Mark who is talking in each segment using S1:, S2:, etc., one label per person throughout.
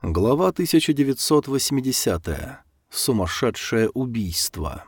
S1: Глава 1980. Сумасшедшее убийство.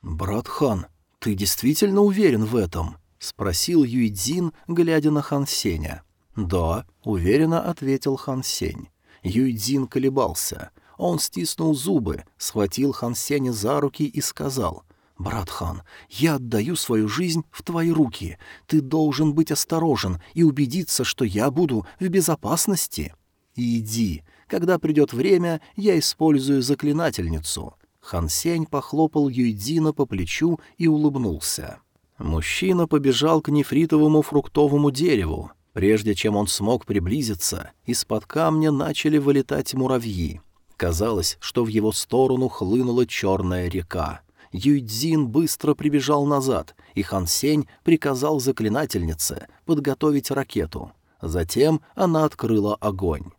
S1: «Брат Хан, ты действительно уверен в этом?» — спросил Юйдзин, глядя на Хан Сеня. «Да», — уверенно ответил Хан Сень. Юйдзин колебался. Он стиснул зубы, схватил Хан Сеня за руки и сказал — «Брат Хан, я отдаю свою жизнь в твои руки. Ты должен быть осторожен и убедиться, что я буду в безопасности». «Иди. Когда придет время, я использую заклинательницу». Хан Сень похлопал Юйдзина по плечу и улыбнулся. Мужчина побежал к нефритовому фруктовому дереву. Прежде чем он смог приблизиться, из-под камня начали вылетать муравьи. Казалось, что в его сторону хлынула черная река. Юйдзин быстро прибежал назад, и Хан Сень приказал заклинательнице подготовить ракету. Затем она открыла огонь.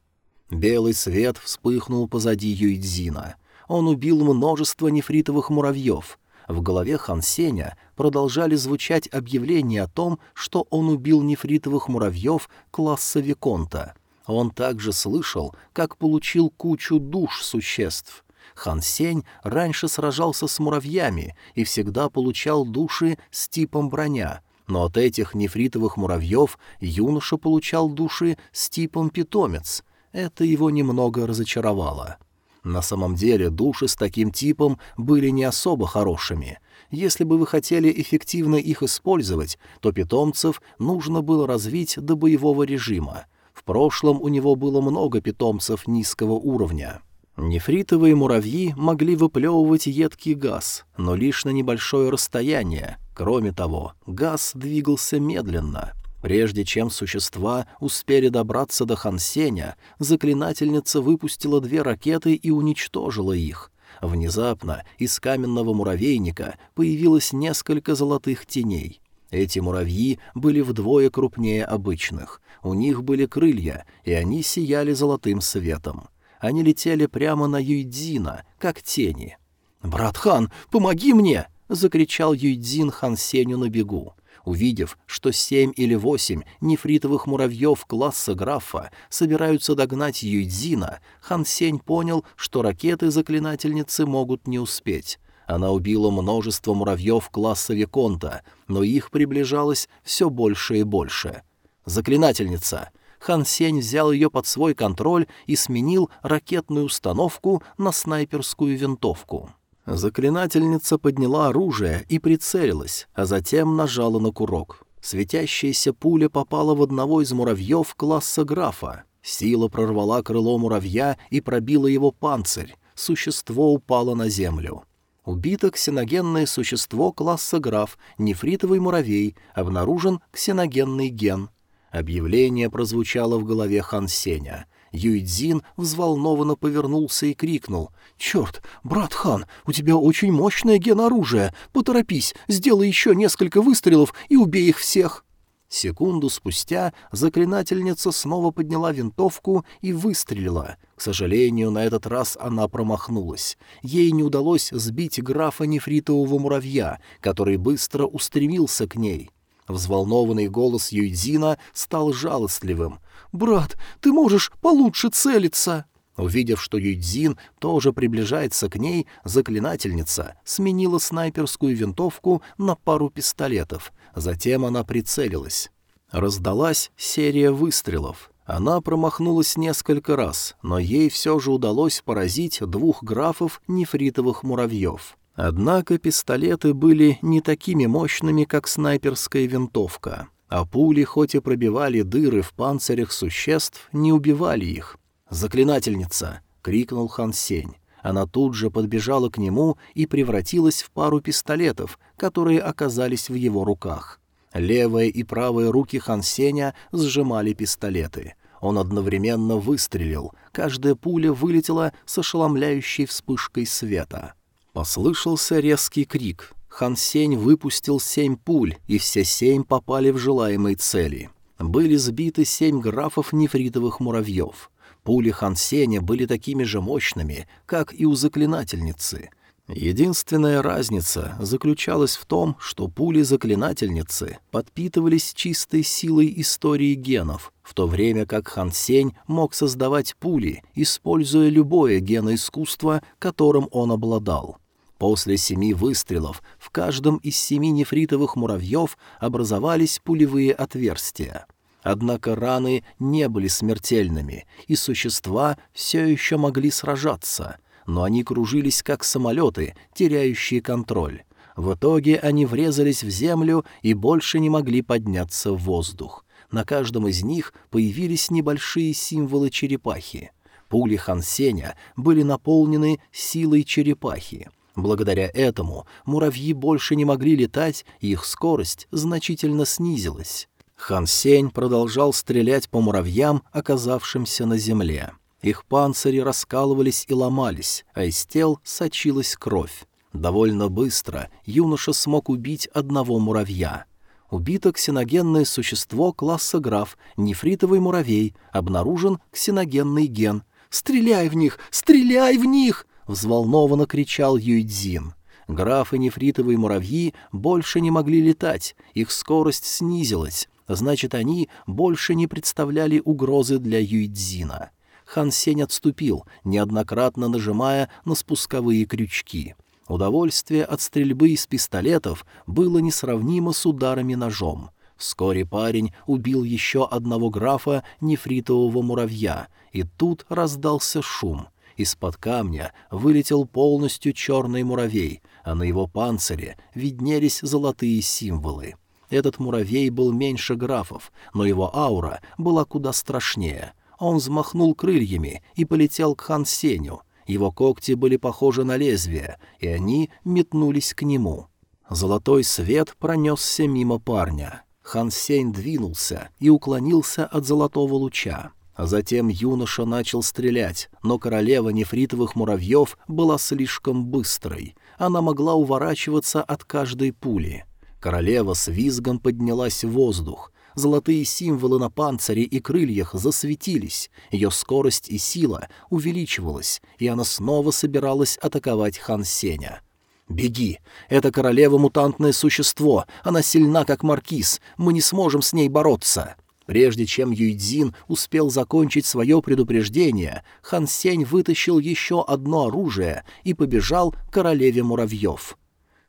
S1: Белый свет вспыхнул позади Юйдзина. Он убил множество нефритовых муравьев. В голове Хан Сеня продолжали звучать объявления о том, что он убил нефритовых муравьев класса Виконта. Он также слышал, как получил кучу душ существ. Хан Сень раньше сражался с муравьями и всегда получал души с типом броня, но от этих нефритовых муравьев юноша получал души с типом питомец — это его немного разочаровало. На самом деле души с таким типом были не особо хорошими. Если бы вы хотели эффективно их использовать, то питомцев нужно было развить до боевого режима. В прошлом у него было много питомцев низкого уровня. Нефритовые муравьи могли выплевывать едкий газ, но лишь на небольшое расстояние. Кроме того, газ двигался медленно — Прежде чем существа успели добраться до Хансеня, заклинательница выпустила две ракеты и уничтожила их. Внезапно из каменного муравейника появилось несколько золотых теней. Эти муравьи были вдвое крупнее обычных. У них были крылья, и они сияли золотым светом. Они летели прямо на Юйдзина, как тени. «Брат Хан, помоги мне!» — закричал Юйдзин Хан Сеню на бегу. Увидев, что семь или восемь нефритовых муравьев класса графа собираются догнать Юйдзина, Хан Сень понял, что ракеты заклинательницы могут не успеть. Она убила множество муравьев класса Виконта, но их приближалось все больше и больше. «Заклинательница!» Хан Сень взял ее под свой контроль и сменил ракетную установку на снайперскую винтовку. Заклинательница подняла оружие и прицелилась, а затем нажала на курок. Светящаяся пуля попала в одного из муравьев класса графа. Сила прорвала крыло муравья и пробила его панцирь. Существо упало на землю. Убито ксеногенное существо класса граф, нефритовый муравей, обнаружен ксеногенный ген. Объявление прозвучало в голове Хан Сеня. Юйдзин взволнованно повернулся и крикнул. «Черт, брат Хан, у тебя очень мощное геноружие. Поторопись, сделай еще несколько выстрелов и убей их всех!» Секунду спустя заклинательница снова подняла винтовку и выстрелила. К сожалению, на этот раз она промахнулась. Ей не удалось сбить графа нефритового муравья, который быстро устремился к ней. Взволнованный голос Юйдзина стал жалостливым. «Брат, ты можешь получше целиться!» Увидев, что Юйдзин тоже приближается к ней, заклинательница сменила снайперскую винтовку на пару пистолетов. Затем она прицелилась. Раздалась серия выстрелов. Она промахнулась несколько раз, но ей все же удалось поразить двух графов нефритовых муравьев. Однако пистолеты были не такими мощными, как снайперская винтовка, а пули, хоть и пробивали дыры в панцирях существ, не убивали их. «Заклинательница!» — крикнул Хан Сень. Она тут же подбежала к нему и превратилась в пару пистолетов, которые оказались в его руках. Левая и правая руки Хан Сеня сжимали пистолеты. Он одновременно выстрелил. Каждая пуля вылетела с ошеломляющей вспышкой света. Послышался резкий крик. Хан Сень выпустил семь пуль, и все семь попали в желаемые цели. Были сбиты семь графов нефритовых муравьев. Пули Хан Сеня были такими же мощными, как и у заклинательницы. Единственная разница заключалась в том, что пули заклинательницы подпитывались чистой силой истории генов, в то время как Хан Сень мог создавать пули, используя любое геноискусство, которым он обладал. После семи выстрелов в каждом из семи нефритовых муравьев образовались пулевые отверстия. Однако раны не были смертельными, и существа все еще могли сражаться — но они кружились как самолеты, теряющие контроль. В итоге они врезались в землю и больше не могли подняться в воздух. На каждом из них появились небольшие символы черепахи. Пули Хансеня были наполнены силой черепахи. Благодаря этому муравьи больше не могли летать, и их скорость значительно снизилась. Хан Сень продолжал стрелять по муравьям, оказавшимся на земле. Их панцири раскалывались и ломались, а из тел сочилась кровь. Довольно быстро юноша смог убить одного муравья. Убито ксеногенное существо класса граф, нефритовый муравей, обнаружен ксеногенный ген. «Стреляй в них! Стреляй в них!» — взволнованно кричал Юйдзин. Граф и нефритовые муравьи больше не могли летать, их скорость снизилась, значит, они больше не представляли угрозы для Юйдзина. Хан Сень отступил, неоднократно нажимая на спусковые крючки. Удовольствие от стрельбы из пистолетов было несравнимо с ударами ножом. Вскоре парень убил еще одного графа нефритового муравья, и тут раздался шум. Из-под камня вылетел полностью черный муравей, а на его панцире виднелись золотые символы. Этот муравей был меньше графов, но его аура была куда страшнее — он взмахнул крыльями и полетел к Хан Сеню. Его когти были похожи на лезвия, и они метнулись к нему. Золотой свет пронесся мимо парня. Хан Сень двинулся и уклонился от золотого луча. А затем юноша начал стрелять, но королева нефритовых муравьев была слишком быстрой. Она могла уворачиваться от каждой пули. Королева с визгом поднялась в воздух, Золотые символы на панцире и крыльях засветились, ее скорость и сила увеличивалась, и она снова собиралась атаковать Хан Сеня. «Беги! Это королева-мутантное существо! Она сильна, как маркиз! Мы не сможем с ней бороться!» Прежде чем Юйдзин успел закончить свое предупреждение, Хан Сень вытащил еще одно оружие и побежал к королеве муравьев.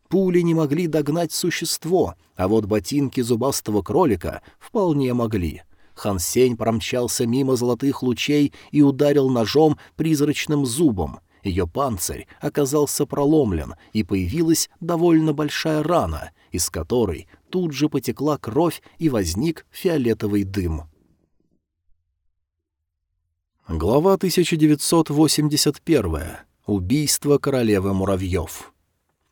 S1: Пули не могли догнать существо, а вот ботинки зубастого кролика вполне могли. Хан Сень промчался мимо золотых лучей и ударил ножом призрачным зубом. Ее панцирь оказался проломлен, и появилась довольно большая рана, из которой тут же потекла кровь и возник фиолетовый дым. Глава 1981. Убийство королевы муравьев.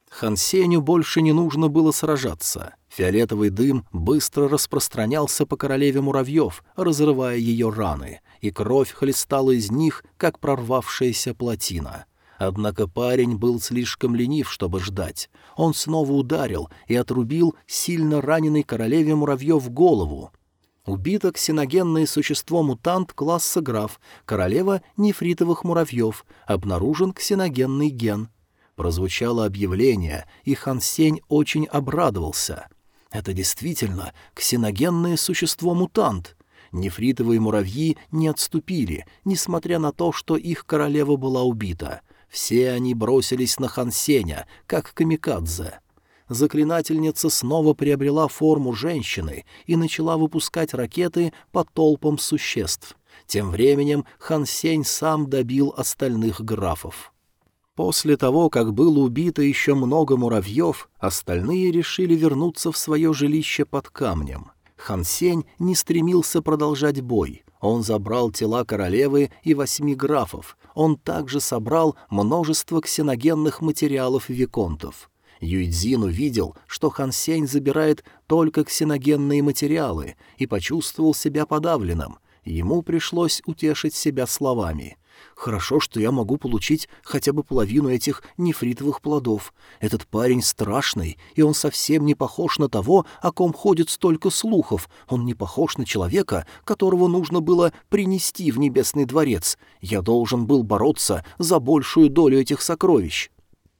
S1: Хансеню больше не нужно было сражаться. Фиолетовый дым быстро распространялся по королеве муравьев, разрывая ее раны, и кровь хлестала из них, как прорвавшаяся плотина. Однако парень был слишком ленив, чтобы ждать. Он снова ударил и отрубил сильно раненой королеве муравьев голову. Убито ксеногенное существо-мутант класса граф, королева нефритовых муравьев, обнаружен ксеногенный ген — Прозвучало объявление, и Хан Сень очень обрадовался. Это действительно ксеногенное существо-мутант. Нефритовые муравьи не отступили, несмотря на то, что их королева была убита. Все они бросились на Хан Сеня, как камикадзе. Заклинательница снова приобрела форму женщины и начала выпускать ракеты по толпам существ. Тем временем Хан Сень сам добил остальных графов. После того, как было убито еще много муравьев, остальные решили вернуться в свое жилище под камнем. Хансень не стремился продолжать бой. Он забрал тела королевы и восьми графов. Он также собрал множество ксеногенных материалов виконтов. Юйдзин увидел, что Хансень забирает только ксеногенные материалы, и почувствовал себя подавленным. Ему пришлось утешить себя словами — Хорошо, что я могу получить хотя бы половину этих нефритовых плодов. Этот парень страшный, и он совсем не похож на того, о ком ходит столько слухов. Он не похож на человека, которого нужно было принести в небесный дворец. Я должен был бороться за большую долю этих сокровищ.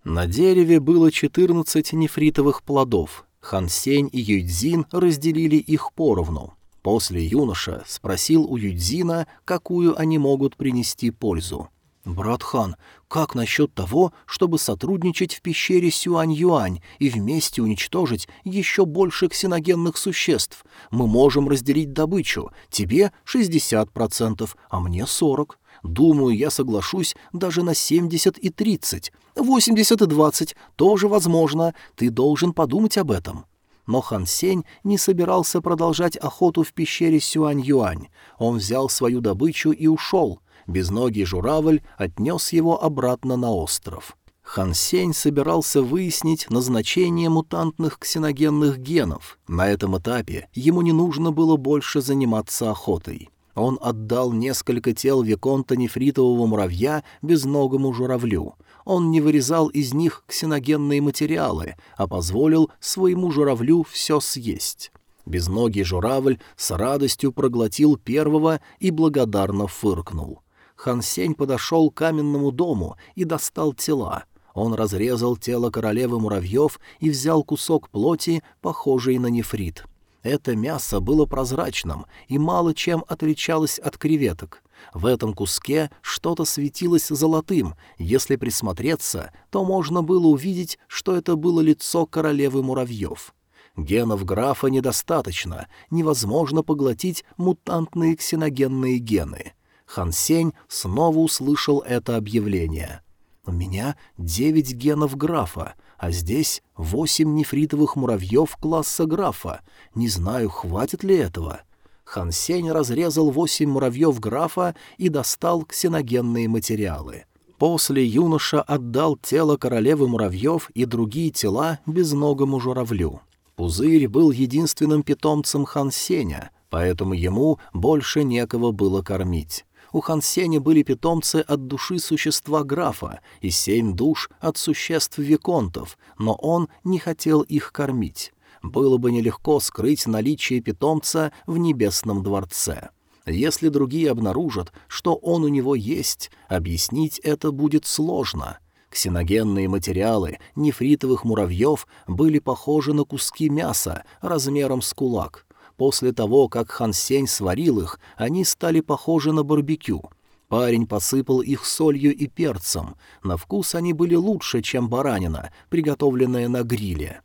S1: На дереве было 14 нефритовых плодов. Хансень и Юйцзин разделили их поровну. После юноша спросил у Юйцзина, какую они могут принести пользу. «Брат Хан, как насчет того, чтобы сотрудничать в пещере Сюань-Юань и вместе уничтожить еще больше ксеногенных существ? Мы можем разделить добычу. Тебе 60%, а мне 40%. Думаю, я соглашусь даже на 70 и 30. 80 и 20 тоже возможно. Ты должен подумать об этом». Но Хан Сень не собирался продолжать охоту в пещере Сюань-Юань. Он взял свою добычу и ушел — Безногий журавль отнес его обратно на остров. Хан Сень собирался выяснить назначение мутантных ксеногенных генов. На этом этапе ему не нужно было больше заниматься охотой. Он отдал несколько тел Виконта нефритового муравья безногому журавлю. Он не вырезал из них ксеногенные материалы, а позволил своему журавлю все съесть. Безногий журавль с радостью проглотил первого и благодарно фыркнул. Хан Сень подошел к каменному дому и достал тела. Он разрезал тело королевы муравьев и взял кусок плоти, похожий на нефрит. Это мясо было прозрачным и мало чем отличалось от креветок. В этом куске что-то светилось золотым. Если присмотреться, то можно было увидеть, что это было лицо королевы муравьев. Генов графа недостаточно, невозможно поглотить мутантные ксеногенные гены. Хан Сень снова услышал это объявление. «У меня девять генов графа, а здесь восемь нефритовых муравьев класса графа. Не знаю, хватит ли этого». Хан Сень разрезал восемь муравьев графа и достал ксеногенные материалы. После юноша отдал тело королевы муравьев и другие тела безногому журавлю. Пузырь был единственным питомцем Хан Сеня, поэтому ему больше некого было кормить. У Хан Сеня были питомцы от души существа графа и семь душ от существ виконтов, но он не хотел их кормить. Было бы нелегко скрыть наличие питомца в небесном дворце. Если другие обнаружат, что он у него есть, объяснить это будет сложно. Ксеногенные материалы нефритовых муравьев были похожи на куски мяса размером с кулак — После того, как Хан Сень сварил их, они стали похожи на барбекю. Парень посыпал их солью и перцем. На вкус они были лучше, чем баранина, приготовленная на гриле.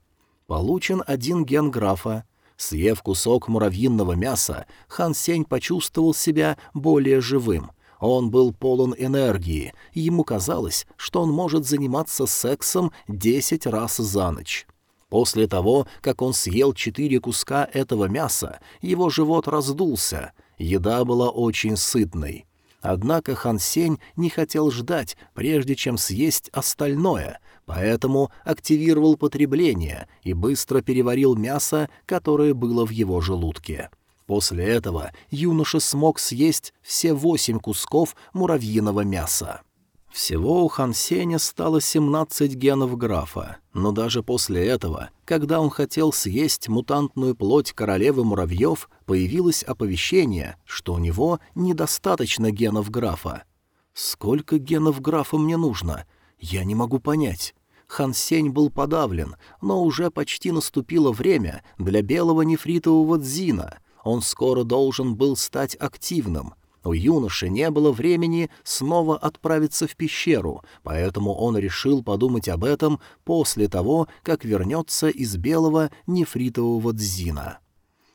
S1: Получен один ген графа. Съев кусок муравьиного мяса, Хан Сень почувствовал себя более живым. Он был полон энергии, ему казалось, что он может заниматься сексом десять раз за ночь. После того, как он съел четыре куска этого мяса, его живот раздулся. Еда была очень сытной. Однако Хан Сень не хотел ждать, прежде чем съесть остальное, поэтому активировал потребление и быстро переварил мясо, которое было в его желудке. После этого юноша смог съесть все восемь кусков муравьиного мяса. Всего у Хан Сеня стало 17 генов графа, но даже после этого, когда он хотел съесть мутантную плоть королевы муравьев, появилось оповещение, что у него недостаточно генов графа. «Сколько генов графа мне нужно? Я не могу понять». Хан Сень был подавлен, но уже почти наступило время для белого нефритового дзина. Он скоро должен был стать активным — у юноши не было времени снова отправиться в пещеру, поэтому он решил подумать об этом после того, как вернется из белого нефритового дзина.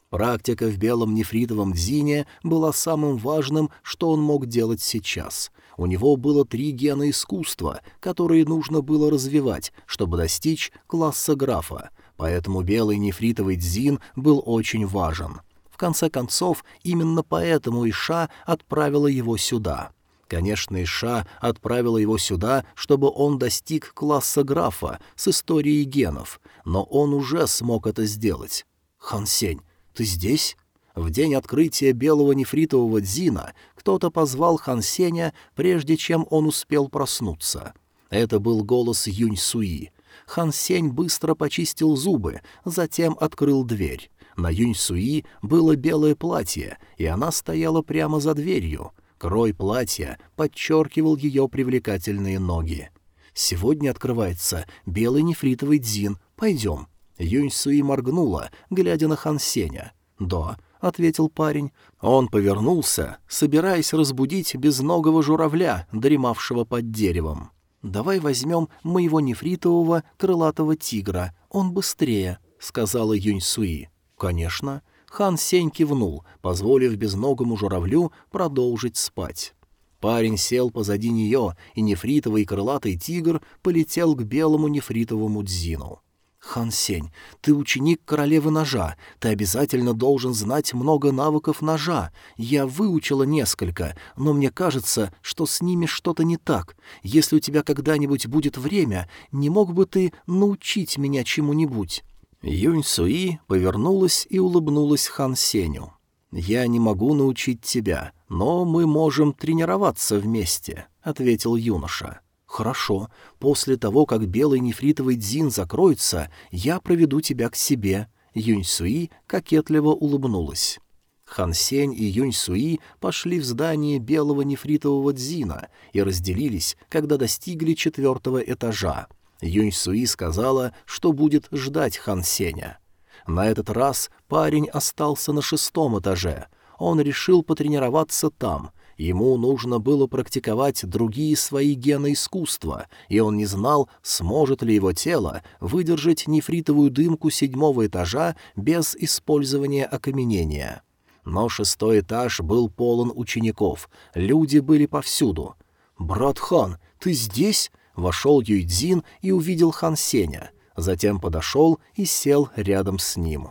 S1: Практика в белом нефритовом дзине была самым важным, что он мог делать сейчас. У него было три гена искусства, которые нужно было развивать, чтобы достичь класса графа, поэтому белый нефритовый дзин был очень важен — конце концов, именно поэтому Иша отправила его сюда. Конечно, Иша отправила его сюда, чтобы он достиг класса графа с историей генов, но он уже смог это сделать. «Хансень, ты здесь?» В день открытия белого нефритового дзина кто-то позвал Хан Сеня, прежде чем он успел проснуться. Это был голос Юнь Суи. Хан Сень быстро почистил зубы, затем открыл дверь. На Юнь Суи было белое платье, и она стояла прямо за дверью. Крой платья подчеркивал ее привлекательные ноги. Сегодня открывается белый нефритовый дзин. Пойдем». Юнь Суи моргнула, глядя на Хан Сеня. «Да», — ответил парень. Он повернулся, собираясь разбудить безногого журавля, дремавшего под деревом. «Давай возьмем моего нефритового крылатого тигра, он быстрее», — сказала Юнь Суи. «Конечно». Хан Сень кивнул, позволив безногому журавлю продолжить спать. Парень сел позади нее, и нефритовый крылатый тигр полетел к белому нефритовому дзину. «Хан Сень, ты ученик королевы ножа. Ты обязательно должен знать много навыков ножа. Я выучила несколько, но мне кажется, что с ними что-то не так. Если у тебя когда-нибудь будет время, не мог бы ты научить меня чему-нибудь?» Юнь Суи повернулась и улыбнулась Хан Сеню. «Я не могу научить тебя, но мы можем тренироваться вместе», — ответил юноша. «Хорошо. После того, как белый нефритовый дзин закроется, я проведу тебя к себе». Юнь Суи кокетливо улыбнулась. Хан Сень и Юнь Суи пошли в здание белого нефритового дзина и разделились, когда достигли четвертого этажа. Юнь Суи сказала, что будет ждать Хан Сеня. На этот раз парень остался на шестом этаже. Он решил потренироваться там — Ему нужно было практиковать другие свои гены искусства, и он не знал, сможет ли его тело выдержать нефритовую дымку седьмого этажа без использования окаменения. Но шестой этаж был полон учеников, люди были повсюду. «Брат Хан, ты здесь?» — вошел Юйдзин и увидел Хан Сеня. Затем подошел и сел рядом с ним.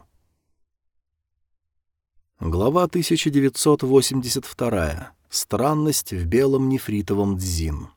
S1: Глава 1982. Странность в белом нефритовом дзин.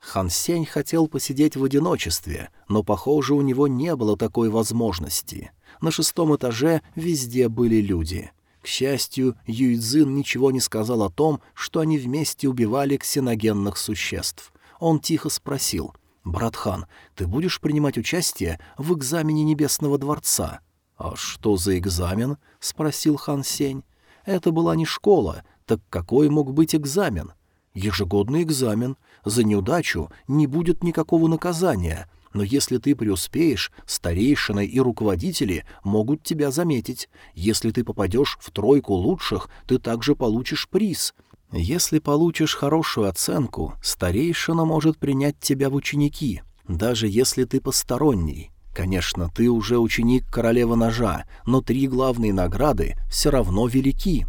S1: Хан Сень хотел посидеть в одиночестве, но, похоже, у него не было такой возможности. На шестом этаже везде были люди. К счастью, Юйцзин ничего не сказал о том, что они вместе убивали ксеногенных существ. Он тихо спросил, «Брат Хан, ты будешь принимать участие в экзамене Небесного Дворца?» «А что за экзамен?» — спросил Хан Сень. Это была не школа, так какой мог быть экзамен? Ежегодный экзамен. За неудачу не будет никакого наказания, но если ты преуспеешь, старейшины и руководители могут тебя заметить. Если ты попадешь в тройку лучших, ты также получишь приз. Если получишь хорошую оценку, старейшина может принять тебя в ученики, даже если ты посторонний. Конечно, ты уже ученик королевы ножа, но три главные награды все равно велики.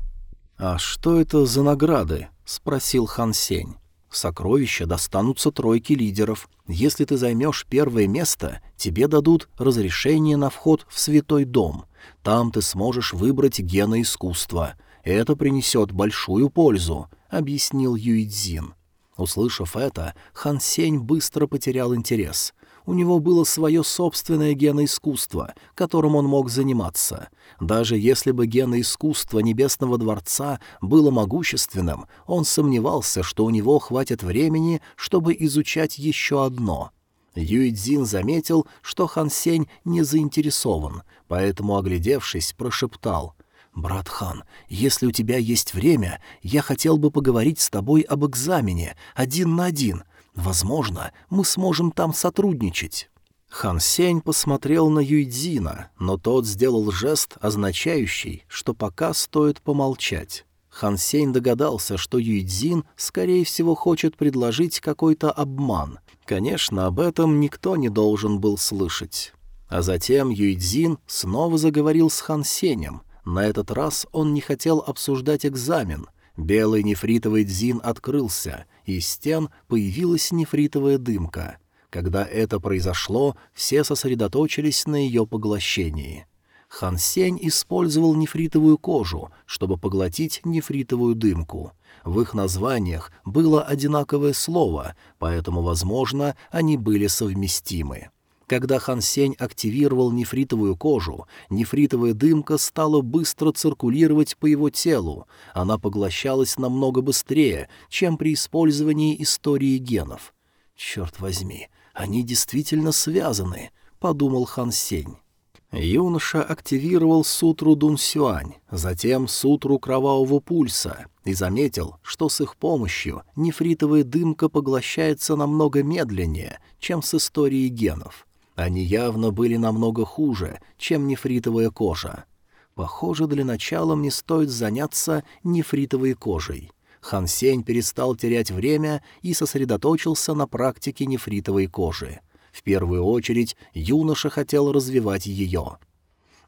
S1: «А что это за награды?» — спросил Хан Сень. «Сокровища достанутся тройке лидеров. Если ты займешь первое место, тебе дадут разрешение на вход в святой дом. Там ты сможешь выбрать гена искусства. Это принесет большую пользу», — объяснил Юидзин. Услышав это, Хан Сень быстро потерял интерес. У него было свое собственное геноискусство, которым он мог заниматься. Даже если бы геноискусство Небесного Дворца было могущественным, он сомневался, что у него хватит времени, чтобы изучать еще одно. Юйцзин заметил, что Хан Сень не заинтересован, поэтому, оглядевшись, прошептал — «Брат Хан, если у тебя есть время, я хотел бы поговорить с тобой об экзамене, один на один. Возможно, мы сможем там сотрудничать». Хан Сень посмотрел на Юйдзина, но тот сделал жест, означающий, что пока стоит помолчать. Хан Сень догадался, что Юйдзин, скорее всего, хочет предложить какой-то обман. Конечно, об этом никто не должен был слышать. А затем Юйдзин снова заговорил с Хан Сенем. На этот раз он не хотел обсуждать экзамен. Белый нефритовый дзин открылся — из стен появилась нефритовая дымка. Когда это произошло, все сосредоточились на ее поглощении. Хан Сень использовал нефритовую кожу, чтобы поглотить нефритовую дымку. В их названиях было одинаковое слово, поэтому, возможно, они были совместимы. Когда Хан Сень активировал нефритовую кожу, нефритовая дымка стала быстро циркулировать по его телу. Она поглощалась намного быстрее, чем при использовании истории генов. «Черт возьми, они действительно связаны», — подумал Хан Сень. Юноша активировал сутру Дунсюань, затем сутру Кровавого Пульса и заметил, что с их помощью нефритовая дымка поглощается намного медленнее, чем с историей генов. Они явно были намного хуже, чем нефритовая кожа. Похоже, для начала мне стоит заняться нефритовой кожей. Хан Сень перестал терять время и сосредоточился на практике нефритовой кожи. В первую очередь юноша хотел развивать ее.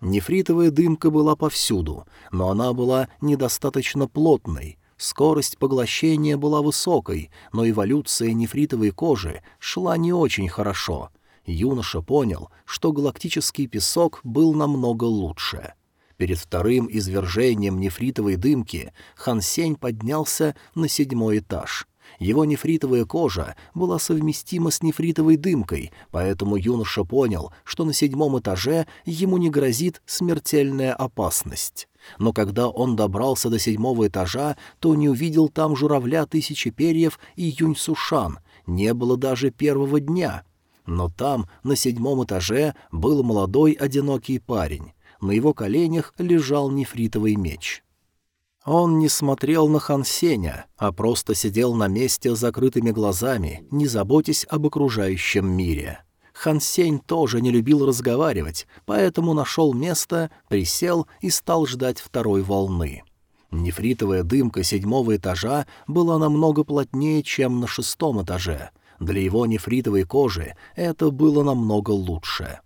S1: Нефритовая дымка была повсюду, но она была недостаточно плотной. Скорость поглощения была высокой, но эволюция нефритовой кожи шла не очень хорошо. Юноша понял, что галактический песок был намного лучше. Перед вторым извержением нефритовой дымки Хан Сень поднялся на седьмой этаж. Его нефритовая кожа была совместима с нефритовой дымкой, поэтому юноша понял, что на седьмом этаже ему не грозит смертельная опасность. Но когда он добрался до седьмого этажа, то не увидел там журавля тысячи перьев и Юнь Сушан, не было даже первого дня. Но там, на седьмом этаже, был молодой одинокий парень. На его коленях лежал нефритовый меч. Он не смотрел на Хан Сеня, а просто сидел на месте с закрытыми глазами, не заботясь об окружающем мире. Хан Сень тоже не любил разговаривать, поэтому нашел место, присел и стал ждать второй волны. Нефритовая дымка седьмого этажа была намного плотнее, чем на шестом этаже. Для его нефритовой кожи это было намного лучше.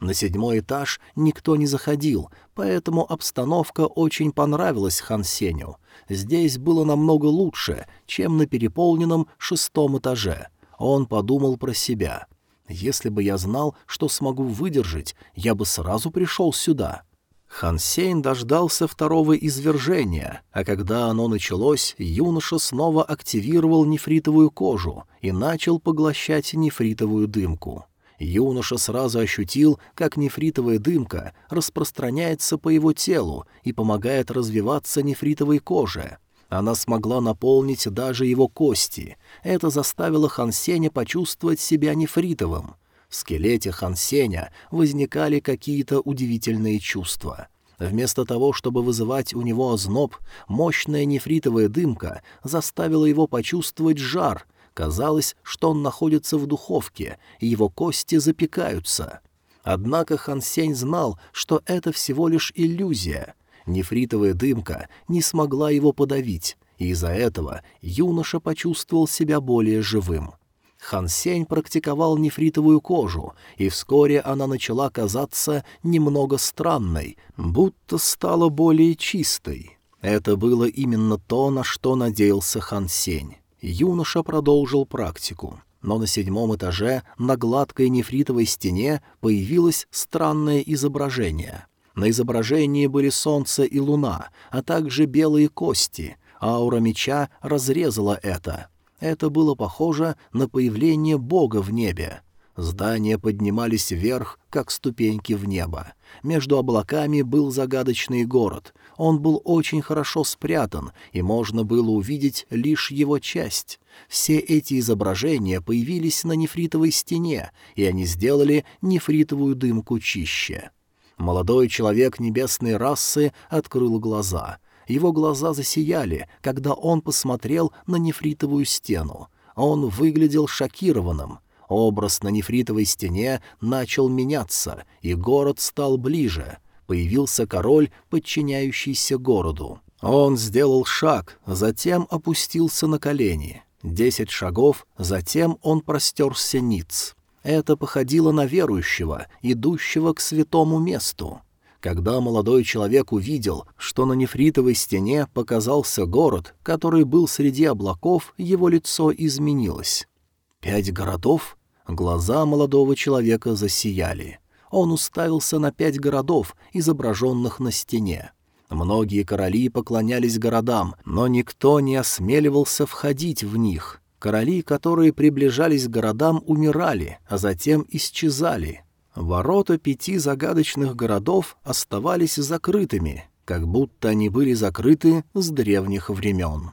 S1: На седьмой этаж никто не заходил, поэтому обстановка очень понравилась Хан Сеню. Здесь было намного лучше, чем на переполненном шестом этаже. Он подумал про себя. «Если бы я знал, что смогу выдержать, я бы сразу пришел сюда». Хан Сень дождался второго извержения, а когда оно началось, юноша снова активировал нефритовую кожу и начал поглощать нефритовую дымку. Юноша сразу ощутил, как нефритовая дымка распространяется по его телу и помогает развиваться нефритовой коже. Она смогла наполнить даже его кости. Это заставило Хансеня почувствовать себя нефритовым. В скелете Хансеня возникали какие-то удивительные чувства. Вместо того, чтобы вызывать у него озноб, мощная нефритовая дымка заставила его почувствовать жар — Казалось, что он находится в духовке, и его кости запекаются. Однако Хан Сень знал, что это всего лишь иллюзия. Нефритовая дымка не смогла его подавить, и из-за этого юноша почувствовал себя более живым. Хан Сень практиковал нефритовую кожу, и вскоре она начала казаться немного странной, будто стала более чистой. Это было именно то, на что надеялся Хан Сень. Юноша продолжил практику. Но на седьмом этаже на гладкой нефритовой стене появилось странное изображение. На изображении были солнце и луна, а также белые кости. Аура меча разрезала это. Это было похоже на появление Бога в небе. Здания поднимались вверх, как ступеньки в небо. Между облаками был загадочный город. Он был очень хорошо спрятан, и можно было увидеть лишь его часть. Все эти изображения появились на нефритовой стене, и они сделали нефритовую дымку чище. Молодой человек небесной расы открыл глаза. Его глаза засияли, когда он посмотрел на нефритовую стену. Он выглядел шокированным — Образ на нефритовой стене начал меняться, и город стал ближе. Появился король, подчиняющийся городу. Он сделал шаг, затем опустился на колени. Десять шагов, затем он простерся ниц. Это походило на верующего, идущего к святому месту. Когда молодой человек увидел, что на нефритовой стене показался город, который был среди облаков, его лицо изменилось. «Пять городов? Глаза молодого человека засияли. Он уставился на пять городов, изображенных на стене. Многие короли поклонялись городам, но никто не осмеливался входить в них. Короли, которые приближались к городам, умирали, а затем исчезали. Ворота пяти загадочных городов оставались закрытыми, как будто они были закрыты с древних времен.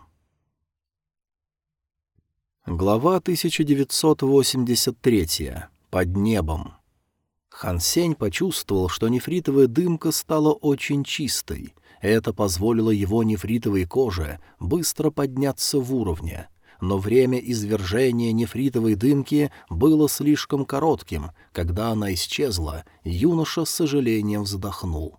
S1: Глава 1983. Под небом. Хан Сень почувствовал, что нефритовая дымка стала очень чистой. Это позволило его нефритовой коже быстро подняться в уровне. Но время извержения нефритовой дымки было слишком коротким. Когда она исчезла, юноша с сожалением вздохнул.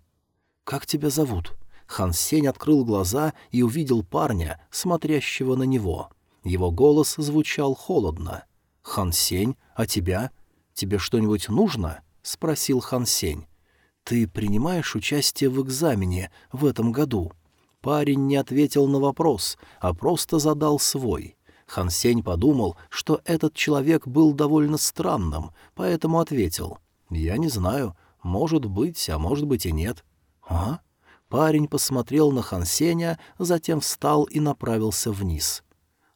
S1: «Как тебя зовут?» Хан Сень открыл глаза и увидел парня, смотрящего на него. Его голос звучал холодно. «Хан Сень, а тебя? Тебе что-нибудь нужно?» — спросил Хан Сень. «Ты принимаешь участие в экзамене в этом году?» Парень не ответил на вопрос, а просто задал свой. Хан Сень подумал, что этот человек был довольно странным, поэтому ответил. «Я не знаю. Может быть, а может быть и нет». «А?» Парень посмотрел на Хансеня, затем встал и направился вниз.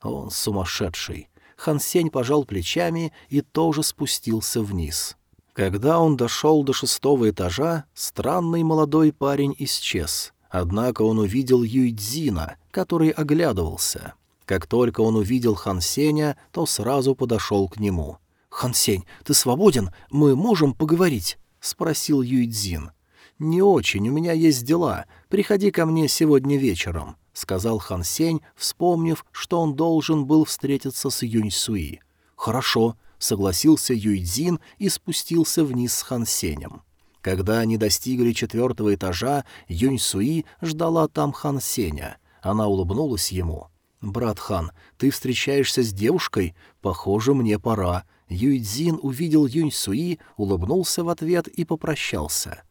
S1: Он сумасшедший. Хансень пожал плечами и тоже спустился вниз. Когда он дошел до шестого этажа, странный молодой парень исчез. Однако он увидел Юйдзина, который оглядывался. Как только он увидел Хансеня, то сразу подошел к нему. «Хансень, ты свободен? Мы можем поговорить?» — спросил Юйдзин. «Не очень, у меня есть дела. Приходи ко мне сегодня вечером», — сказал Хан Сень, вспомнив, что он должен был встретиться с Юнь Суи. «Хорошо», — согласился Юйцзин и спустился вниз с Хан Сенем. Когда они достигли четвертого этажа, Юнь Суи ждала там Хан Сеня. Она улыбнулась ему. «Брат Хан, ты встречаешься с девушкой? Похоже, мне пора». Юйцзин увидел Юнь Суи, улыбнулся в ответ и попрощался.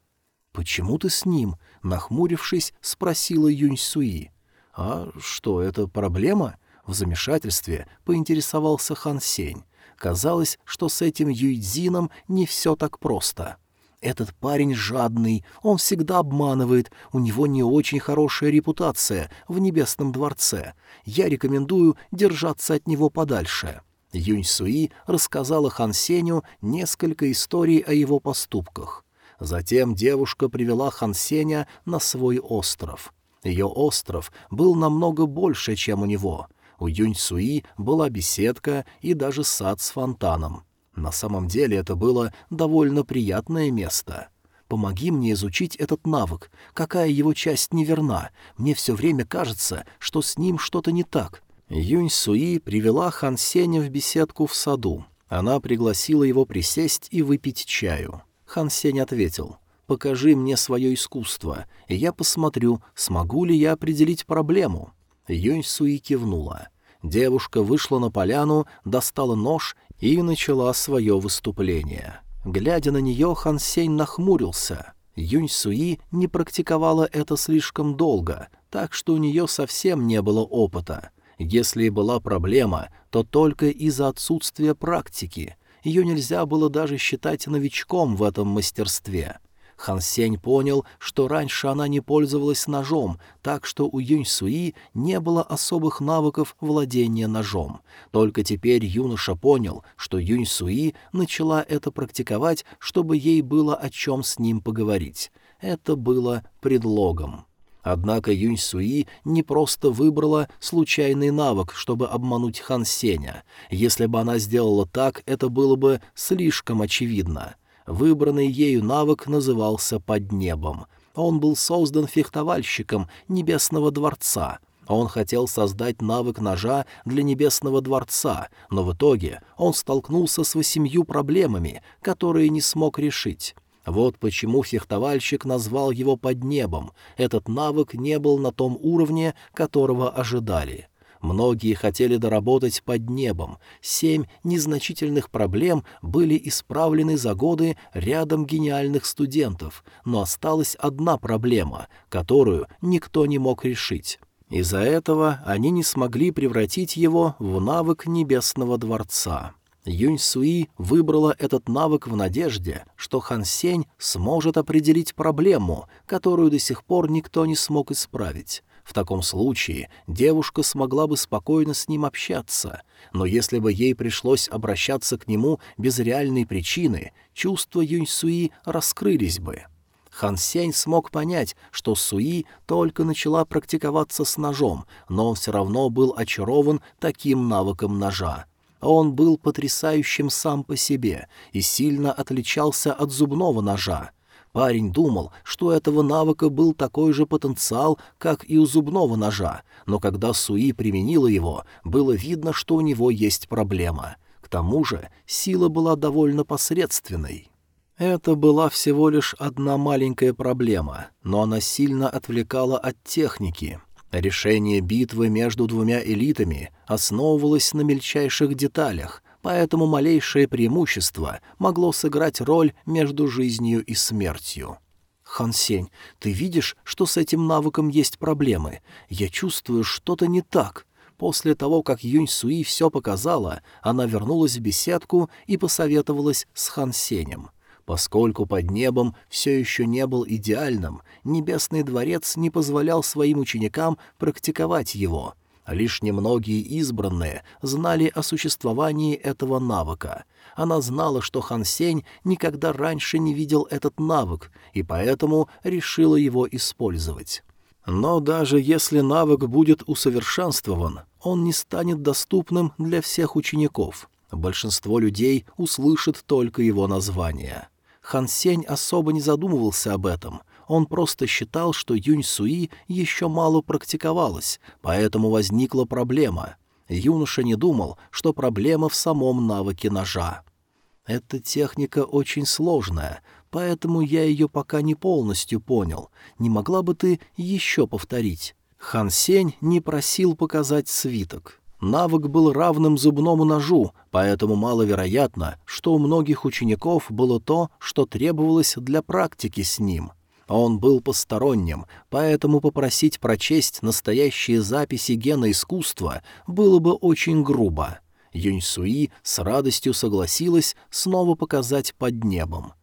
S1: «Почему ты с ним?» — нахмурившись, спросила Юнь Суи. «А что, это проблема?» — в замешательстве поинтересовался Хан Сень. Казалось, что с этим Юйдзином не все так просто. Этот парень жадный, он всегда обманывает, у него не очень хорошая репутация в Небесном дворце. Я рекомендую держаться от него подальше». Юнь Суи рассказала Хан Сеню несколько историй о его поступках. Затем девушка привела Хан Сеня на свой остров. Ее остров был намного больше, чем у него. У Юнь Суи была беседка и даже сад с фонтаном. На самом деле это было довольно приятное место. Помоги мне изучить этот навык. Какая его часть неверна? Мне все время кажется, что с ним что-то не так. Юнь Суи привела Хан Сеня в беседку в саду. Она пригласила его присесть и выпить чаю. Хан Сень ответил, «Покажи мне свое искусство, и я посмотрю, смогу ли я определить проблему». Юнь Суи кивнула. Девушка вышла на поляну, достала нож и начала свое выступление. Глядя на нее, Хан Сень нахмурился. Юнь Суи не практиковала это слишком долго, так что у нее совсем не было опыта. Если и была проблема, то только из-за отсутствия практики — ее нельзя было даже считать новичком в этом мастерстве. Хан Сень понял, что раньше она не пользовалась ножом, так что у Юнь Суи не было особых навыков владения ножом. Только теперь юноша понял, что Юнь Суи начала это практиковать, чтобы ей было о чем с ним поговорить. Это было предлогом. Однако Юнь Суи не просто выбрала случайный навык, чтобы обмануть Хан Сеня. Если бы она сделала так, это было бы слишком очевидно. Выбранный ею навык назывался «Под небом». Он был создан фехтовальщиком Небесного Дворца. Он хотел создать навык ножа для Небесного Дворца, но в итоге он столкнулся с восемью проблемами, которые не смог решить. Вот почему фехтовальщик назвал его под небом. Этот навык не был на том уровне, которого ожидали. Многие хотели доработать под небом. Семь незначительных проблем были исправлены за годы рядом гениальных студентов, но осталась одна проблема, которую никто не мог решить. Из-за этого они не смогли превратить его в навык Небесного Дворца. Юнь Суи выбрала этот навык в надежде, что Хан Сень сможет определить проблему, которую до сих пор никто не смог исправить. В таком случае девушка смогла бы спокойно с ним общаться, но если бы ей пришлось обращаться к нему без реальной причины, чувства Юнь Суи раскрылись бы. Хан Сень смог понять, что Суи только начала практиковаться с ножом, но он все равно был очарован таким навыком ножа. он был потрясающим сам по себе и сильно отличался от зубного ножа. Парень думал, что у этого навыка был такой же потенциал, как и у зубного ножа, но когда Суи применила его, было видно, что у него есть проблема. К тому же сила была довольно посредственной. Это была всего лишь одна маленькая проблема, но она сильно отвлекала от техники. Решение битвы между двумя элитами основывалось на мельчайших деталях, поэтому малейшее преимущество могло сыграть роль между жизнью и смертью. «Хан Сень, ты видишь, что с этим навыком есть проблемы? Я чувствую, что-то не так». После того, как Юнь Суи все показала, она вернулась в беседку и посоветовалась с Хан Сенем — Поскольку под небом все еще не был идеальным, Небесный дворец не позволял своим ученикам практиковать его. Лишь немногие избранные знали о существовании этого навыка. Она знала, что Хан Сень никогда раньше не видел этот навык, и поэтому решила его использовать. Но даже если навык будет усовершенствован, он не станет доступным для всех учеников. Большинство людей услышит только его название. Хан Сень особо не задумывался об этом. Он просто считал, что Юнь Суи еще мало практиковалась, поэтому возникла проблема. Юноша не думал, что проблема в самом навыке ножа. Эта техника очень сложная, поэтому я ее пока не полностью понял. Не могла бы ты еще повторить? Хан Сень не просил показать свиток. Навык был равным зубному ножу, поэтому маловероятно, что у многих учеников было то, что требовалось для практики с ним. Он был посторонним, поэтому попросить прочесть настоящие записи гена искусства было бы очень грубо. Юньсуи с радостью согласилась снова показать под небом.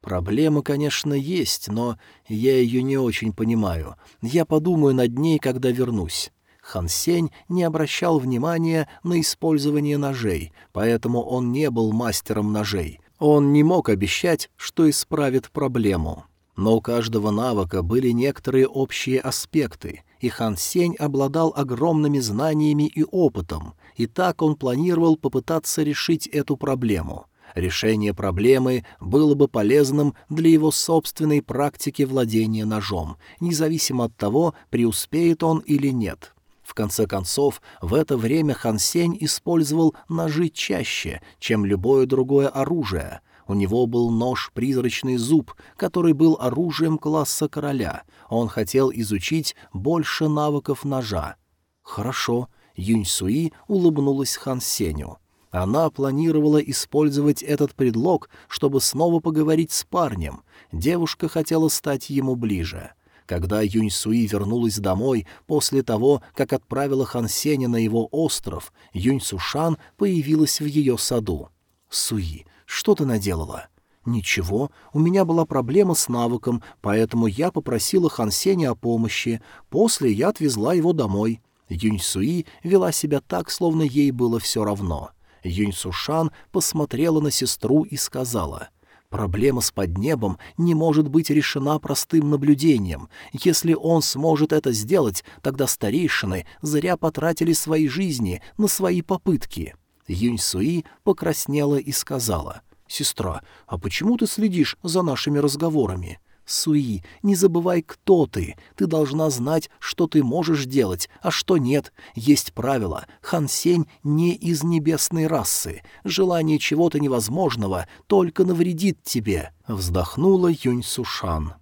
S1: Проблема, конечно, есть, но я ее не очень понимаю. Я подумаю над ней, когда вернусь. Хан Сень не обращал внимания на использование ножей, поэтому он не был мастером ножей. Он не мог обещать, что исправит проблему. Но у каждого навыка были некоторые общие аспекты, и Хан Сень обладал огромными знаниями и опытом, и так он планировал попытаться решить эту проблему. Решение проблемы было бы полезным для его собственной практики владения ножом, независимо от того, преуспеет он или нет. В конце концов, в это время Хан Сень использовал ножи чаще, чем любое другое оружие. У него был нож-призрачный зуб, который был оружием класса короля. Он хотел изучить больше навыков ножа. «Хорошо», — Юнь Суи улыбнулась Хан Сеню. Она планировала использовать этот предлог, чтобы снова поговорить с парнем. Девушка хотела стать ему ближе. — когда Юнь Суи вернулась домой после того, как отправила Хан Сеня на его остров, Юнь Сушан появилась в ее саду. «Суи, что ты наделала?» «Ничего, у меня была проблема с навыком, поэтому я попросила Хан Сеня о помощи. После я отвезла его домой». Юнь Суи вела себя так, словно ей было все равно. Юнь Сушан посмотрела на сестру и сказала — Проблема с поднебом не может быть решена простым наблюдением. Если он сможет это сделать, тогда старейшины зря потратили свои жизни на свои попытки. Юнь Суи покраснела и сказала, «Сестра, а почему ты следишь за нашими разговорами?» Суи, не забывай, кто ты. Ты должна знать, что ты можешь делать, а что нет. Есть правило. Хан Сень не из небесной расы. Желание чего-то невозможного только навредит тебе. Вздохнула Юнь Сушан.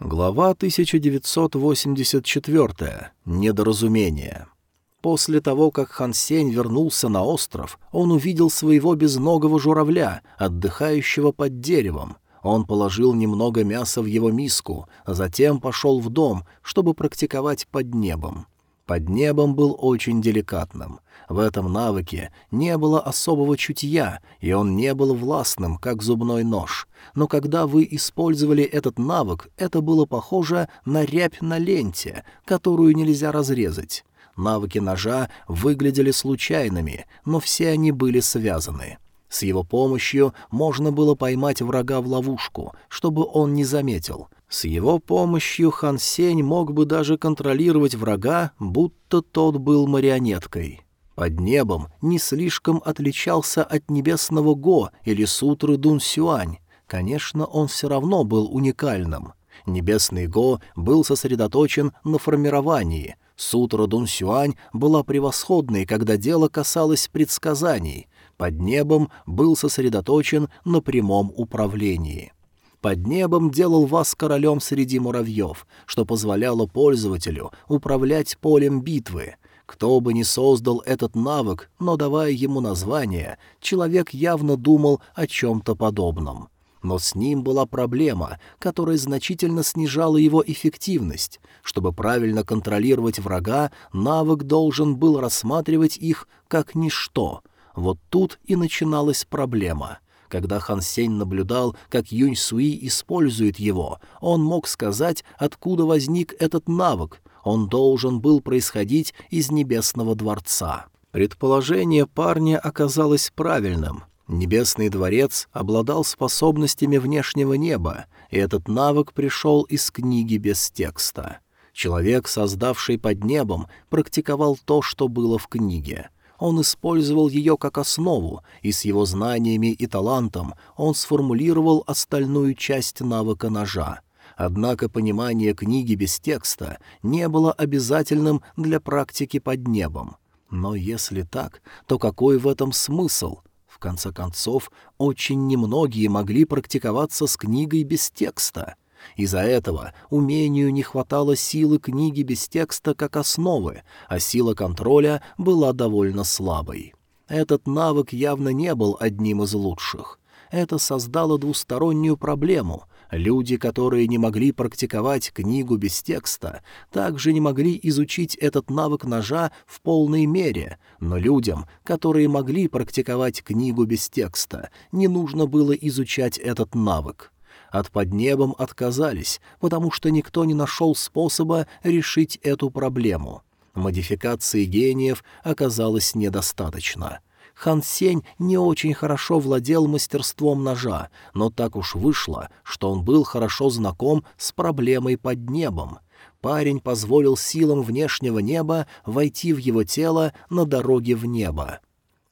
S1: Глава 1984. Недоразумение. После того, как Хан Сень вернулся на остров, он увидел своего безногого журавля, отдыхающего под деревом. Он положил немного мяса в его миску, а затем пошел в дом, чтобы практиковать под небом. Под небом был очень деликатным. В этом навыке не было особого чутья, и он не был властным, как зубной нож. Но когда вы использовали этот навык, это было похоже на рябь на ленте, которую нельзя разрезать. Навыки ножа выглядели случайными, но все они были связаны. С его помощью можно было поймать врага в ловушку, чтобы он не заметил. С его помощью Хан Сень мог бы даже контролировать врага, будто тот был марионеткой. Под небом не слишком отличался от небесного Го или сутры Дун Сюань. Конечно, он все равно был уникальным. Небесный Го был сосредоточен на формировании. Сутра Дун Сюань была превосходной, когда дело касалось предсказаний. Под небом был сосредоточен на прямом управлении. Под небом делал вас королем среди муравьев, что позволяло пользователю управлять полем битвы. Кто бы ни создал этот навык, но давая ему название, человек явно думал о чем-то подобном. Но с ним была проблема, которая значительно снижала его эффективность. Чтобы правильно контролировать врага, навык должен был рассматривать их как ничто. Вот тут и начиналась проблема — когда Хан Сень наблюдал, как Юнь Суи использует его, он мог сказать, откуда возник этот навык. Он должен был происходить из Небесного дворца. Предположение парня оказалось правильным. Небесный дворец обладал способностями внешнего неба, и этот навык пришел из книги без текста. Человек, создавший под небом, практиковал то, что было в книге. Он использовал ее как основу, и с его знаниями и талантом он сформулировал остальную часть навыка ножа. Однако понимание книги без текста не было обязательным для практики под небом. Но если так, то какой в этом смысл? В конце концов, очень немногие могли практиковаться с книгой без текста. Из-за этого умению не хватало силы книги без текста как основы, а сила контроля была довольно слабой. Этот навык явно не был одним из лучших. Это создало двустороннюю проблему — Люди, которые не могли практиковать книгу без текста, также не могли изучить этот навык ножа в полной мере, но людям, которые могли практиковать книгу без текста, не нужно было изучать этот навык. От поднебом отказались, потому что никто не нашел способа решить эту проблему. Модификации гениев оказалось недостаточно. Хан Сень не очень хорошо владел мастерством ножа, но так уж вышло, что он был хорошо знаком с проблемой под небом. Парень позволил силам внешнего неба войти в его тело на дороге в небо.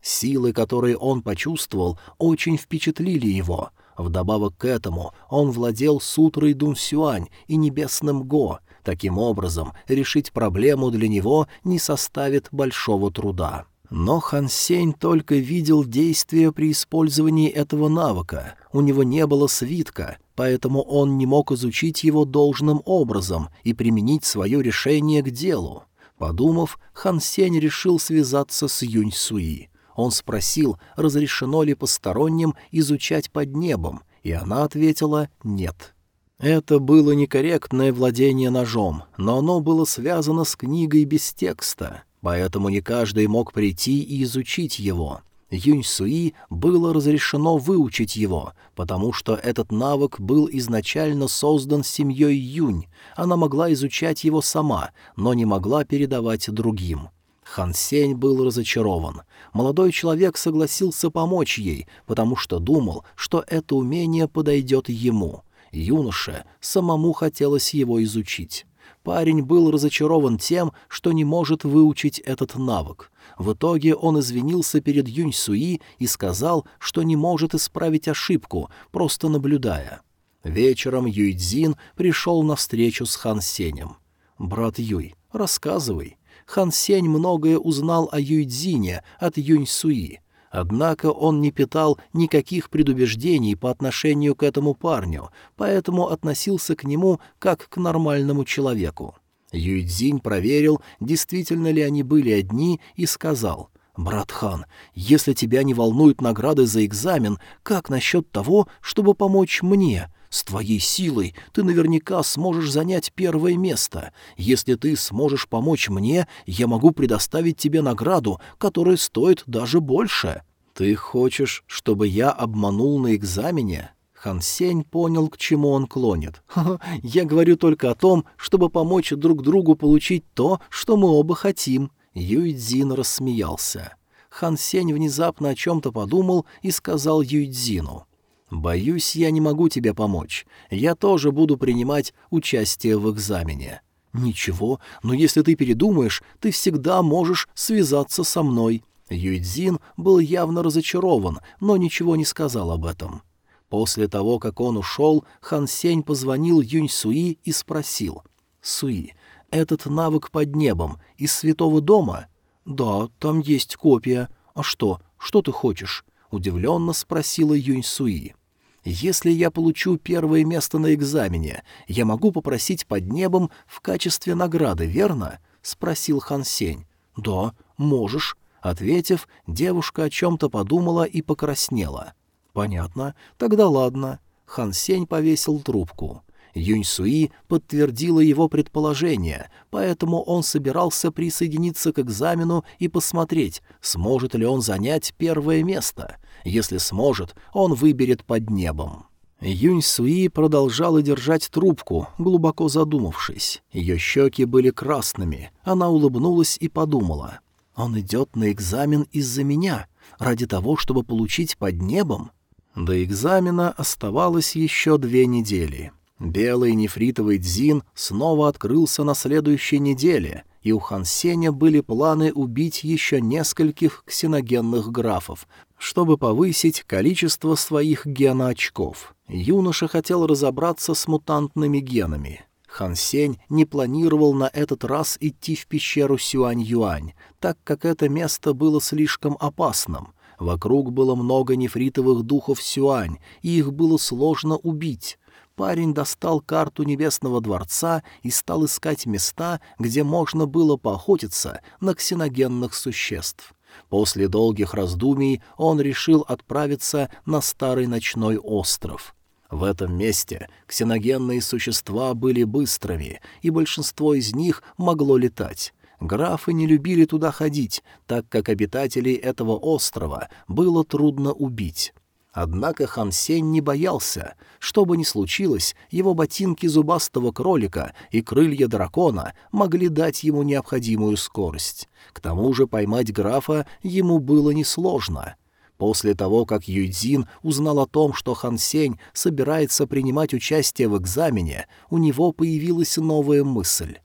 S1: Силы, которые он почувствовал, очень впечатлили его. Вдобавок к этому он владел сутрой Дун Сюань и небесным Го. Таким образом, решить проблему для него не составит большого труда. Но Хан Сень только видел действия при использовании этого навыка. У него не было свитка, поэтому он не мог изучить его должным образом и применить свое решение к делу. Подумав, Хан Сень решил связаться с Юнь Суи. Он спросил, разрешено ли посторонним изучать под небом, и она ответила «нет». Это было некорректное владение ножом, но оно было связано с книгой без текста поэтому не каждый мог прийти и изучить его. Юнь Суи было разрешено выучить его, потому что этот навык был изначально создан семьей Юнь. Она могла изучать его сама, но не могла передавать другим. Хан Сень был разочарован. Молодой человек согласился помочь ей, потому что думал, что это умение подойдет ему. Юноше самому хотелось его изучить. Парень был разочарован тем, что не может выучить этот навык. В итоге он извинился перед Юнь Суи и сказал, что не может исправить ошибку, просто наблюдая. Вечером Юйцзин пришел на встречу с Хан Сенем. «Брат Юй, рассказывай». Хан Сень многое узнал о Юйцзине от Юнь Суи. Однако он не питал никаких предубеждений по отношению к этому парню, поэтому относился к нему как к нормальному человеку. Юйцзинь проверил, действительно ли они были одни, и сказал — «Брат Хан, если тебя не волнуют награды за экзамен, как насчет того, чтобы помочь мне? С твоей силой ты наверняка сможешь занять первое место. Если ты сможешь помочь мне, я могу предоставить тебе награду, которая стоит даже больше». «Ты хочешь, чтобы я обманул на экзамене?» Хан Сень понял, к чему он клонит. «Ха -ха, «Я говорю только о том, чтобы помочь друг другу получить то, что мы оба хотим». Юйцзин рассмеялся. Хан Сень внезапно о чем-то подумал и сказал Юйцзину. «Боюсь, я не могу тебе помочь. Я тоже буду принимать участие в экзамене». «Ничего, но если ты передумаешь, ты всегда можешь связаться со мной». Юйцзин был явно разочарован, но ничего не сказал об этом. После того, как он ушел, Хан Сень позвонил Юнь Суи и спросил. «Суи, этот навык под небом из Святого Дома?» «Да, там есть копия. А что? Что ты хочешь?» — удивленно спросила Юнь Суи. «Если я получу первое место на экзамене, я могу попросить под небом в качестве награды, верно?» — спросил Хан Сень. «Да, можешь». Ответив, девушка о чем-то подумала и покраснела. «Понятно. Тогда ладно». Хан Сень повесил трубку. Юнь Суи подтвердила его предположение, поэтому он собирался присоединиться к экзамену и посмотреть, сможет ли он занять первое место. Если сможет, он выберет под небом. Юнь Суи продолжала держать трубку, глубоко задумавшись. Ее щеки были красными. Она улыбнулась и подумала. «Он идет на экзамен из-за меня, ради того, чтобы получить под небом?» До экзамена оставалось еще две недели. Белый нефритовый дзин снова открылся на следующей неделе, и у Хан Сеня были планы убить еще нескольких ксеногенных графов, чтобы повысить количество своих геноочков. Юноша хотел разобраться с мутантными генами. Хан Сень не планировал на этот раз идти в пещеру Сюань-Юань, так как это место было слишком опасным — Вокруг было много нефритовых духов Сюань, и их было сложно убить. Парень достал карту Небесного дворца и стал искать места, где можно было поохотиться на ксеногенных существ. После долгих раздумий он решил отправиться на старый ночной остров. В этом месте ксеногенные существа были быстрыми, и большинство из них могло летать. Графы не любили туда ходить, так как обитателей этого острова было трудно убить. Однако Хан Сень не боялся. Что бы ни случилось, его ботинки зубастого кролика и крылья дракона могли дать ему необходимую скорость. К тому же поймать графа ему было несложно. После того, как Юйдзин узнал о том, что Хан Сень собирается принимать участие в экзамене, у него появилась новая мысль.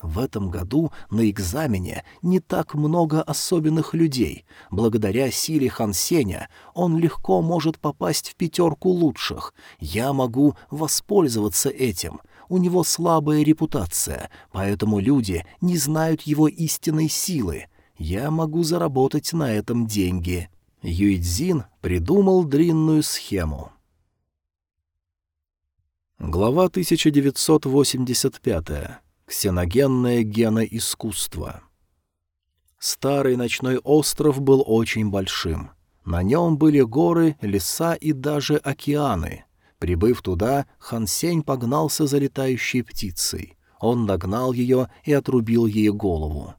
S1: В этом году на экзамене не так много особенных людей. Благодаря силе Хан Сеня он легко может попасть в пятерку лучших. Я могу воспользоваться этим. У него слабая репутация, поэтому люди не знают его истинной силы. Я могу заработать на этом деньги. Юйцзин придумал длинную схему. Глава 1985 Ксеногенное геноискусство. Старый ночной остров был очень большим. На нем были горы, леса и даже океаны. Прибыв туда, Хансень погнался за летающей птицей. Он нагнал ее и отрубил ей голову.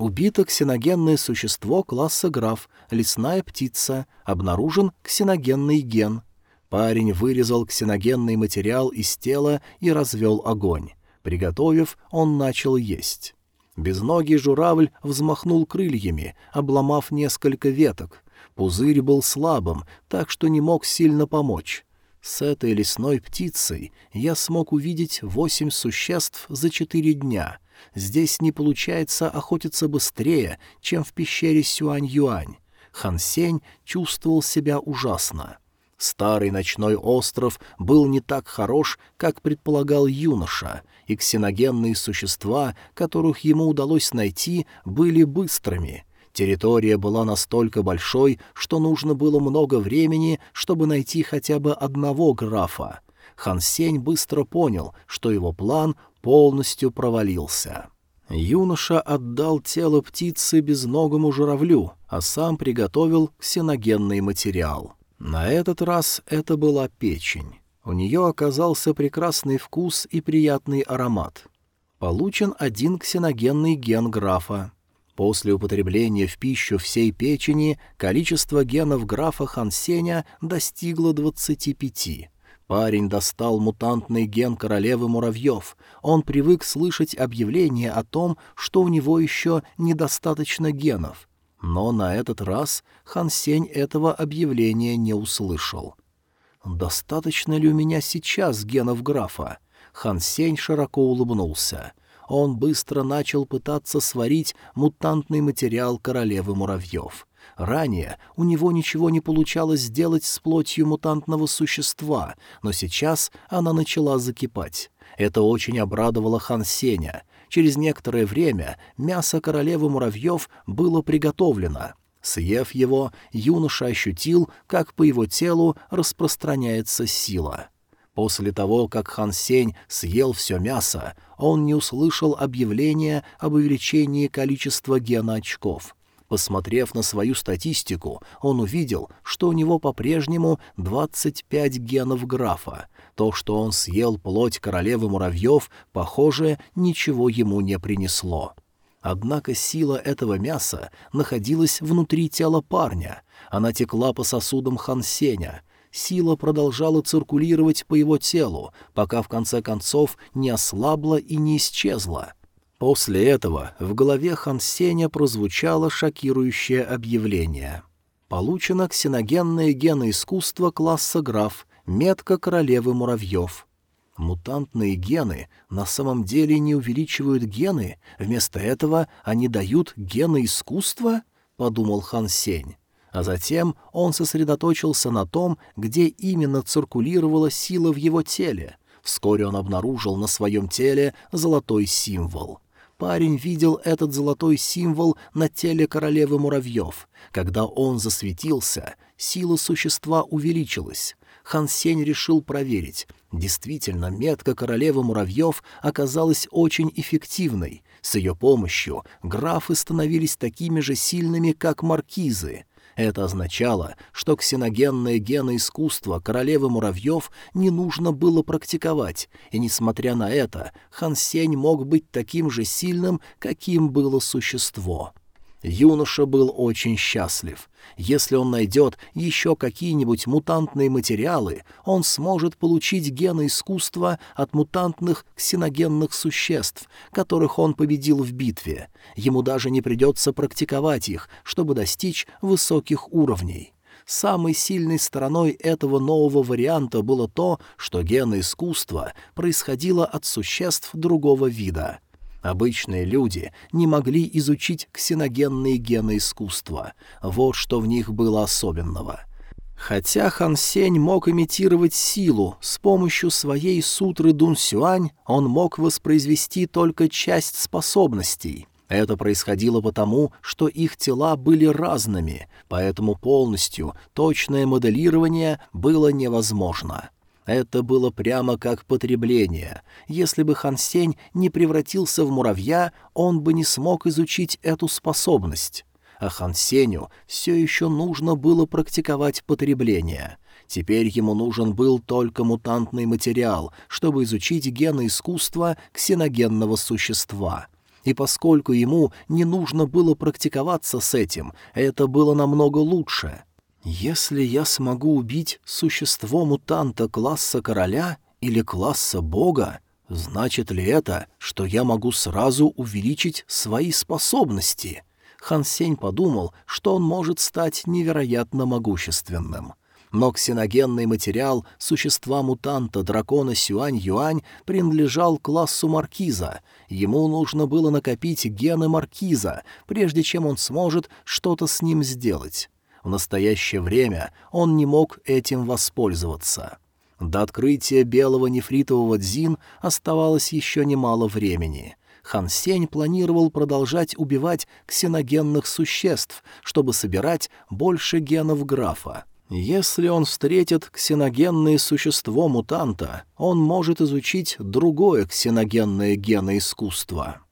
S1: Убито ксеногенное существо класса граф, лесная птица, обнаружен ксеногенный ген. Парень вырезал ксеногенный материал из тела и развел огонь. Приготовив, он начал есть. Безногий журавль взмахнул крыльями, обломав несколько веток. Пузырь был слабым, так что не мог сильно помочь. С этой лесной птицей я смог увидеть восемь существ за четыре дня. Здесь не получается охотиться быстрее, чем в пещере Сюань-Юань. Хан Сень чувствовал себя ужасно. Старый ночной остров был не так хорош, как предполагал юноша, и ксеногенные существа, которых ему удалось найти, были быстрыми. Территория была настолько большой, что нужно было много времени, чтобы найти хотя бы одного графа. Хан Сень быстро понял, что его план полностью провалился. Юноша отдал тело птицы безногому журавлю, а сам приготовил ксеногенный материал. На этот раз это была печень. У нее оказался прекрасный вкус и приятный аромат. Получен один ксеногенный ген графа. После употребления в пищу всей печени количество генов графа Хансеня достигло 25. Парень достал мутантный ген королевы муравьев. Он привык слышать объявление о том, что у него еще недостаточно генов. Но на этот раз Хан Сень этого объявления не услышал. Достаточно ли у меня сейчас генов графа? Хан Сень широко улыбнулся. он быстро начал пытаться сварить мутантный материал королевы муравьев. Ранее у него ничего не получалось сделать с плотью мутантного существа, но сейчас она начала закипать. Это очень обрадовало Хан Сеня. Через некоторое время мясо королевы муравьев было приготовлено. Съев его, юноша ощутил, как по его телу распространяется сила. После того, как Хан Сень съел все мясо, он не услышал объявления об увеличении количества геноочков. Посмотрев на свою статистику, он увидел, что у него по-прежнему 25 генов графа. То, что он съел плоть королевы муравьев, похоже, ничего ему не принесло. Однако сила этого мяса находилась внутри тела парня. Она текла по сосудам Хансеня. Сила продолжала циркулировать по его телу, пока в конце концов не ослабла и не исчезла. После этого в голове Хансеня прозвучало шокирующее объявление. Получено ксеногенное геноискусство класса граф, метка королевы муравьев. Мутантные гены на самом деле не увеличивают гены, вместо этого они дают геноискусство, — подумал Хан Сень. А затем он сосредоточился на том, где именно циркулировала сила в его теле. Вскоре он обнаружил на своем теле золотой символ. Парень видел этот золотой символ на теле королевы муравьев. Когда он засветился, сила существа увеличилась. Хан Сень решил проверить. Действительно, метка королевы муравьев оказалась очень эффективной. С ее помощью графы становились такими же сильными, как маркизы. Это означало, что ксеногенное геноискусство королевы муравьев не нужно было практиковать, и, несмотря на это, Хан Сень мог быть таким же сильным, каким было существо. Юноша был очень счастлив. Если он найдет еще какие-нибудь мутантные материалы, он сможет получить гены искусства от мутантных ксеногенных существ, которых он победил в битве. Ему даже не придется практиковать их, чтобы достичь высоких уровней. Самой сильной стороной этого нового варианта было то, что гены искусства происходило от существ другого вида. Обычные люди не могли изучить ксеногенные гены искусства. Вот что в них было особенного. Хотя Хан Сень мог имитировать силу, с помощью своей сутры Дун Сюань он мог воспроизвести только часть способностей. Это происходило потому, что их тела были разными, поэтому полностью точное моделирование было невозможно. Это было прямо как потребление. Если бы Хан Сень не превратился в муравья, он бы не смог изучить эту способность. А Хан Сеню все еще нужно было практиковать потребление. Теперь ему нужен был только мутантный материал, чтобы изучить гены искусства ксеногенного существа. И поскольку ему не нужно было практиковаться с этим, это было намного лучше — если я смогу убить существо-мутанта класса короля или класса бога, значит ли это, что я могу сразу увеличить свои способности? Хан Сень подумал, что он может стать невероятно могущественным. Но ксеногенный материал существа-мутанта дракона Сюань-Юань принадлежал классу маркиза. Ему нужно было накопить гены маркиза, прежде чем он сможет что-то с ним сделать. В настоящее время он не мог этим воспользоваться. До открытия белого нефритового дзин оставалось еще немало времени. Хан Сень планировал продолжать убивать ксеногенных существ, чтобы собирать больше генов графа. Если он встретит ксеногенное существо мутанта, он может изучить другое ксеногенное геноискусство.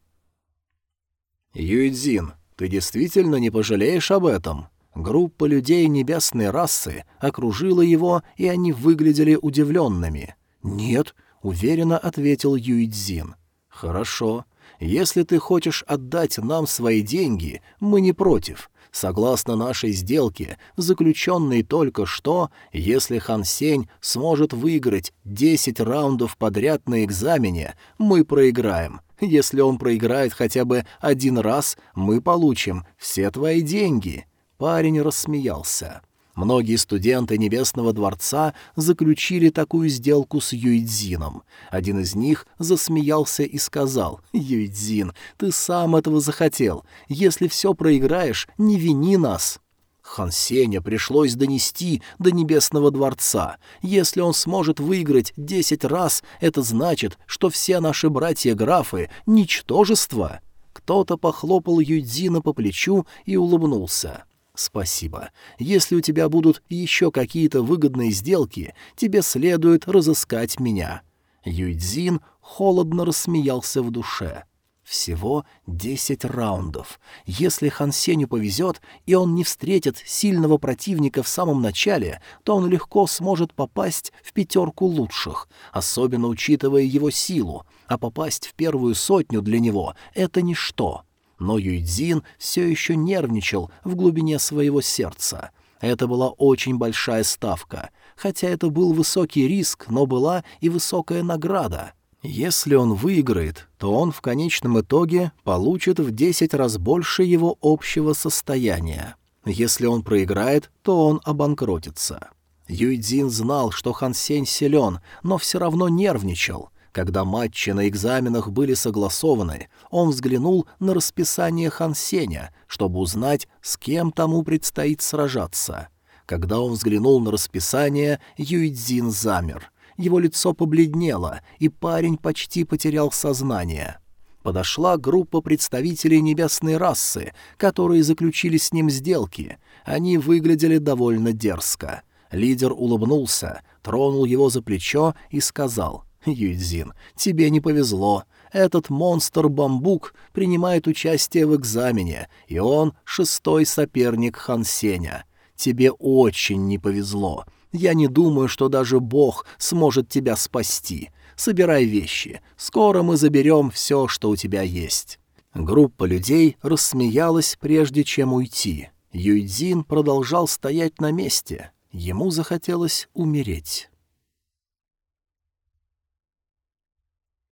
S1: «Юйдзин, ты действительно не пожалеешь об этом?» Группа людей небесной расы окружила его, и они выглядели удивленными. «Нет», — уверенно ответил Юйцзин. «Хорошо. Если ты хочешь отдать нам свои деньги, мы не против. Согласно нашей сделке, заключенной только что, если Хан Сень сможет выиграть 10 раундов подряд на экзамене, мы проиграем. Если он проиграет хотя бы один раз, мы получим все твои деньги». Парень рассмеялся. Многие студенты Небесного дворца заключили такую сделку с Юйдзином. Один из них засмеялся и сказал, «Юйдзин, ты сам этого захотел. Если все проиграешь, не вини нас». Хан Сеня пришлось донести до Небесного дворца. Если он сможет выиграть десять раз, это значит, что все наши братья-графы — ничтожество. Кто-то похлопал Юдзина по плечу и улыбнулся. «Спасибо. Если у тебя будут еще какие-то выгодные сделки, тебе следует разыскать меня». Юйдзин холодно рассмеялся в душе. Всего десять раундов. Если Хан Сеню повезет, и он не встретит сильного противника в самом начале, то он легко сможет попасть в пятерку лучших, особенно учитывая его силу, а попасть в первую сотню для него — это ничто. Но Юйдзин все еще нервничал в глубине своего сердца. Это была очень большая ставка. Хотя это был высокий риск, но была и высокая награда. Если он выиграет, то он в конечном итоге получит в 10 раз больше его общего состояния. Если он проиграет, то он обанкротится. Юйдзин знал, что Хан Сень силен, но все равно нервничал. Когда матчи на экзаменах были согласованы, он взглянул на расписание Хан Сеня, чтобы узнать, с кем тому предстоит сражаться. Когда он взглянул на расписание, Юйдзин замер. Его лицо побледнело, и парень почти потерял сознание. Подошла группа представителей небесной расы, которые заключили с ним сделки. Они выглядели довольно дерзко. Лидер улыбнулся, тронул его за плечо и сказал — Юйдзин, тебе не повезло. Этот монстр-бамбук принимает участие в экзамене, и он шестой соперник Хан Сеня. Тебе очень не повезло. Я не думаю, что даже Бог сможет тебя спасти. Собирай вещи. Скоро мы заберем все, что у тебя есть». Группа людей рассмеялась, прежде чем уйти. Юйдзин продолжал стоять на месте. Ему захотелось умереть.